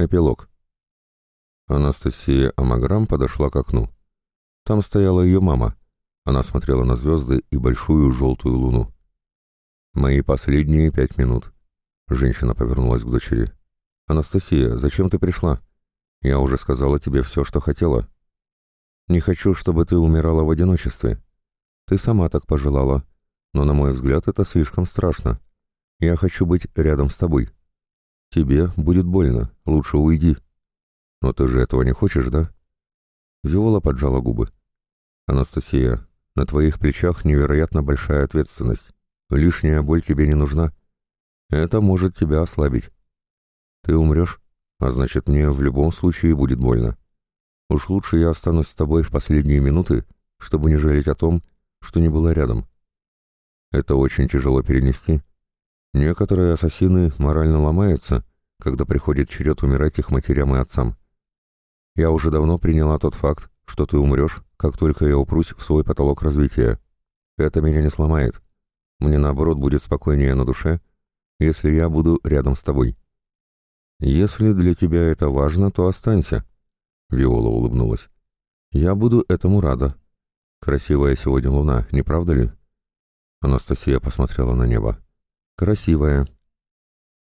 Эпилог. Анастасия Амаграм подошла к окну. Там стояла ее мама. Она смотрела на звезды и большую желтую луну. «Мои последние пять минут». Женщина повернулась к дочери. «Анастасия, зачем ты пришла? Я уже сказала тебе все, что хотела. Не хочу, чтобы ты умирала в одиночестве. Ты сама так пожелала, но, на мой взгляд, это слишком страшно. Я хочу быть рядом с тобой. Тебе будет больно, лучше уйди. Но ты же этого не хочешь, да?» Виола поджала губы. «Анастасия, на твоих плечах невероятно большая ответственность. Лишняя боль тебе не нужна. Это может тебя ослабить. Ты умрешь, а значит, мне в любом случае будет больно. Уж лучше я останусь с тобой в последние минуты, чтобы не жалеть о том, что не была рядом. Это очень тяжело перенести. Некоторые ассасины морально ломаются, когда приходит черед умирать их матерям и отцам. Я уже давно приняла тот факт, что ты умрешь, как только я упрусь в свой потолок развития. Это меня не сломает. Мне, наоборот, будет спокойнее на душе, если я буду рядом с тобой. Если для тебя это важно, то останься. Виола улыбнулась. Я буду этому рада. Красивая сегодня луна, не правда ли? Анастасия посмотрела на небо. Красивая.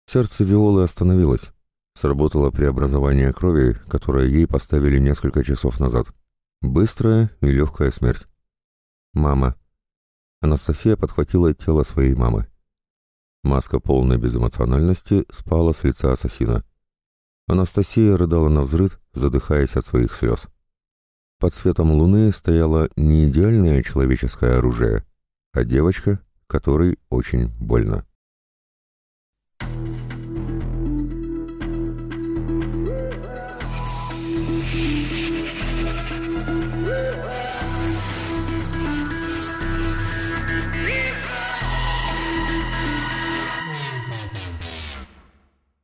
Сердце Виолы остановилось. Сработало преобразование крови, которое ей поставили несколько часов назад. Быстрая и легкая смерть. Мама. Анастасия подхватила тело своей мамы. Маска полной безэмоциональности спала с лица ассасина. Анастасия рыдала на взрыд, задыхаясь от своих слез. Под светом луны стояло не идеальное человеческое оружие, а девочка, которой очень больно.